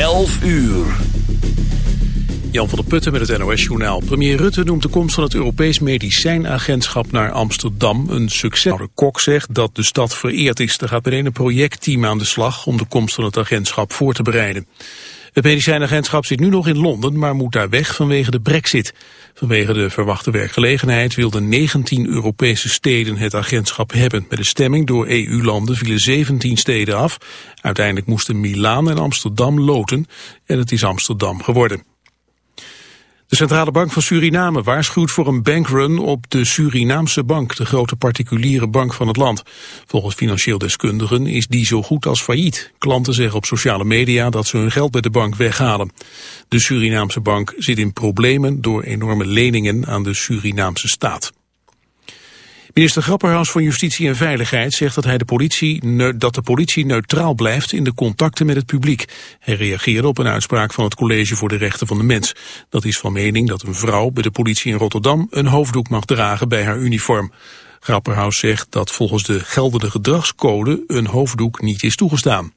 11 uur. Jan van der Putten met het NOS-journaal. Premier Rutte noemt de komst van het Europees Medicijnagentschap naar Amsterdam een succes. De Kok zegt dat de stad vereerd is. Er gaat meteen een projectteam aan de slag om de komst van het agentschap voor te bereiden. Het medicijnagentschap zit nu nog in Londen, maar moet daar weg vanwege de brexit. Vanwege de verwachte werkgelegenheid wilden 19 Europese steden het agentschap hebben. Met de stemming door EU-landen vielen 17 steden af. Uiteindelijk moesten Milaan en Amsterdam loten en het is Amsterdam geworden. De Centrale Bank van Suriname waarschuwt voor een bankrun op de Surinaamse bank, de grote particuliere bank van het land. Volgens financieel deskundigen is die zo goed als failliet. Klanten zeggen op sociale media dat ze hun geld bij de bank weghalen. De Surinaamse bank zit in problemen door enorme leningen aan de Surinaamse staat. Minister Grapperhaus van Justitie en Veiligheid zegt dat, hij de politie, dat de politie neutraal blijft in de contacten met het publiek. Hij reageerde op een uitspraak van het College voor de Rechten van de Mens. Dat is van mening dat een vrouw bij de politie in Rotterdam een hoofddoek mag dragen bij haar uniform. Grapperhaus zegt dat volgens de geldende gedragscode een hoofddoek niet is toegestaan.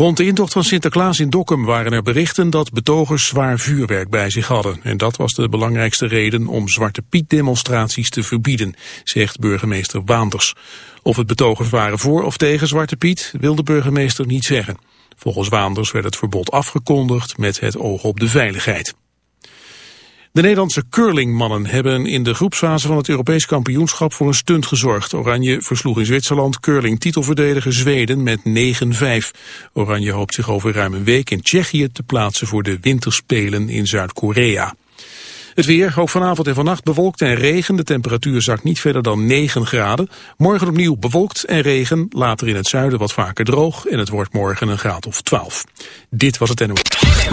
Rond de intocht van Sinterklaas in Dokkum waren er berichten dat betogers zwaar vuurwerk bij zich hadden. En dat was de belangrijkste reden om Zwarte Piet demonstraties te verbieden, zegt burgemeester Waanders. Of het betogers waren voor of tegen Zwarte Piet, wil de burgemeester niet zeggen. Volgens Waanders werd het verbod afgekondigd met het oog op de veiligheid. De Nederlandse curlingmannen hebben in de groepsfase van het Europees kampioenschap voor een stunt gezorgd. Oranje versloeg in Zwitserland curling-titelverdediger Zweden met 9-5. Oranje hoopt zich over ruim een week in Tsjechië te plaatsen voor de winterspelen in Zuid-Korea. Het weer, ook vanavond en vannacht bewolkt en regen. De temperatuur zakt niet verder dan 9 graden. Morgen opnieuw bewolkt en regen. Later in het zuiden wat vaker droog. En het wordt morgen een graad of 12. Dit was het NOS.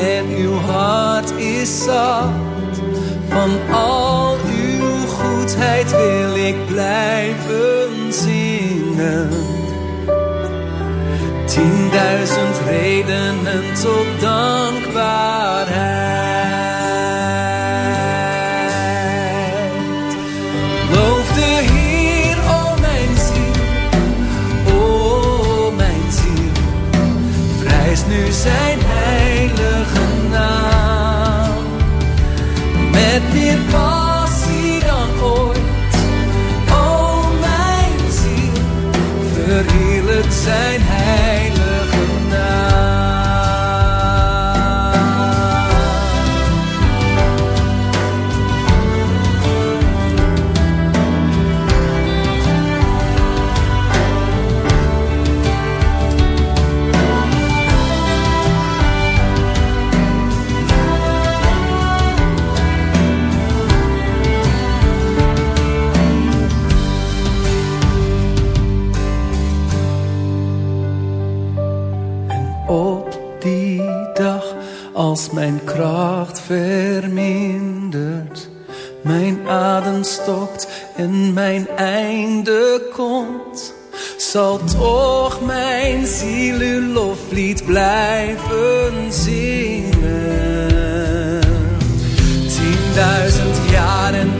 en uw hart is zacht. Van al uw goedheid wil ik blijven zingen. Tienduizend redenen tot dankbaarheid. Met meer einde komt, zal toch mijn ziel uw loflied blijven zingen. Tienduizend jaren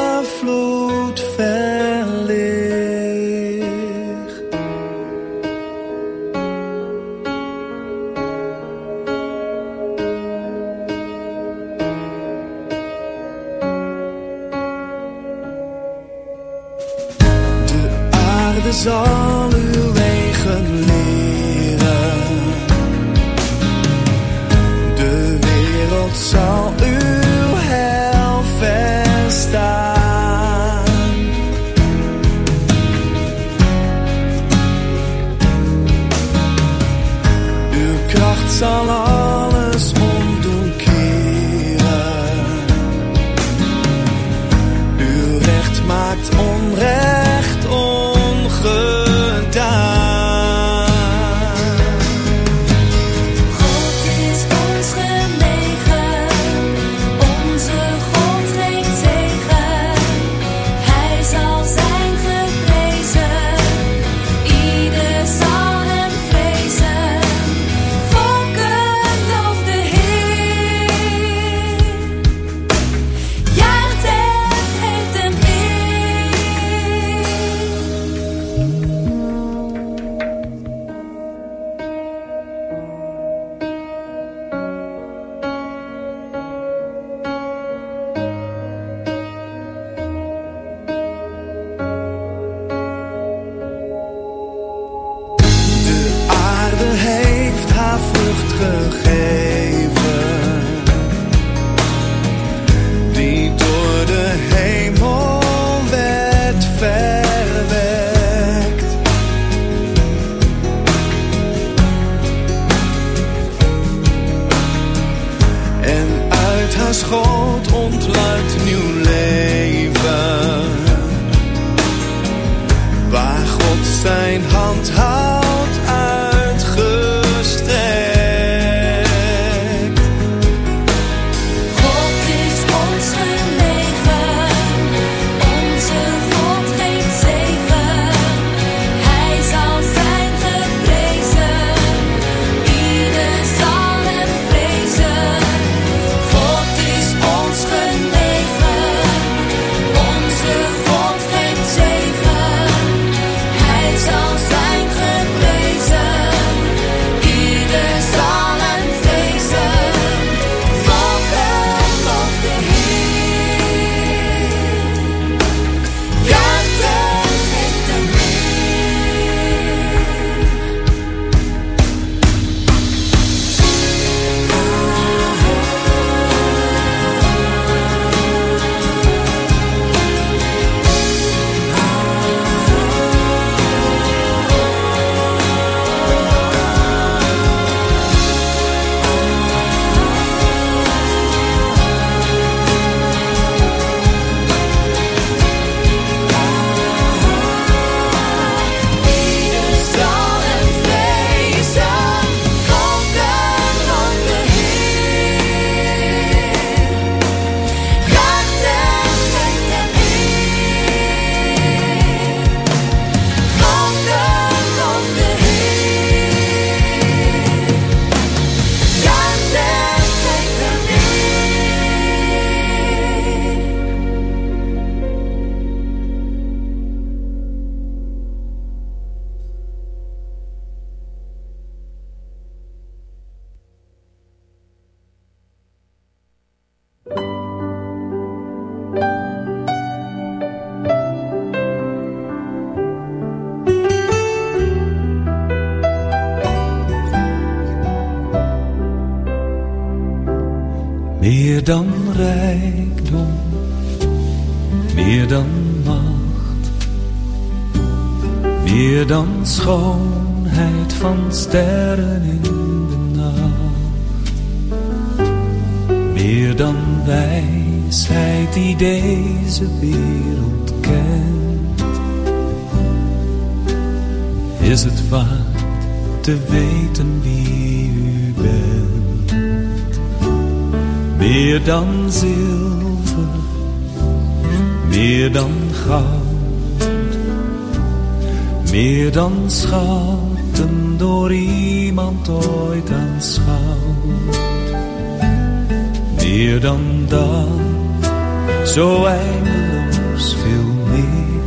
zo eindeloos veel meer.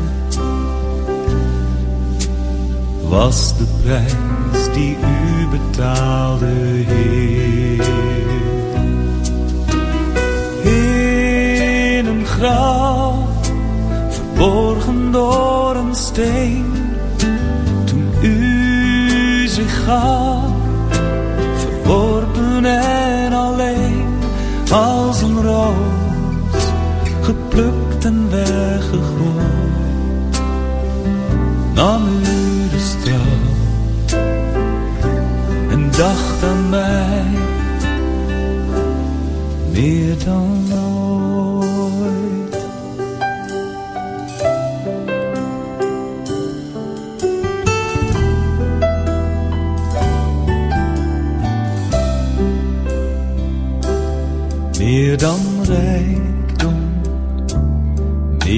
Was de prijs die u betaalde, Heer. In een graf, verborgen door een steen, toen u zich gaf geplukt en weggegooid. Nam u de straat en dacht aan mij meer dan ooit. Meer dan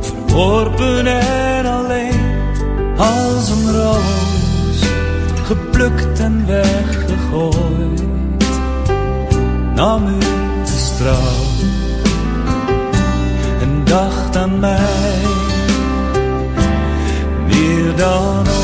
Verworpen en alleen als een roos, geplukt en weggegooid, nam u de en dacht aan mij meer dan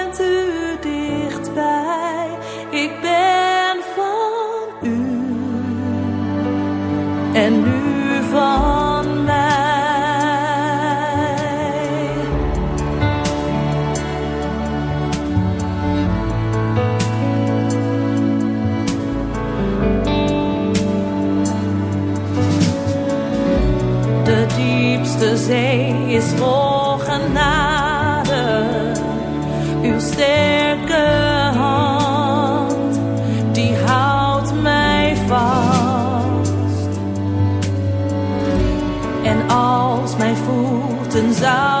is. Uw sterke hand, die houdt mij vast. En als mijn voeten zouden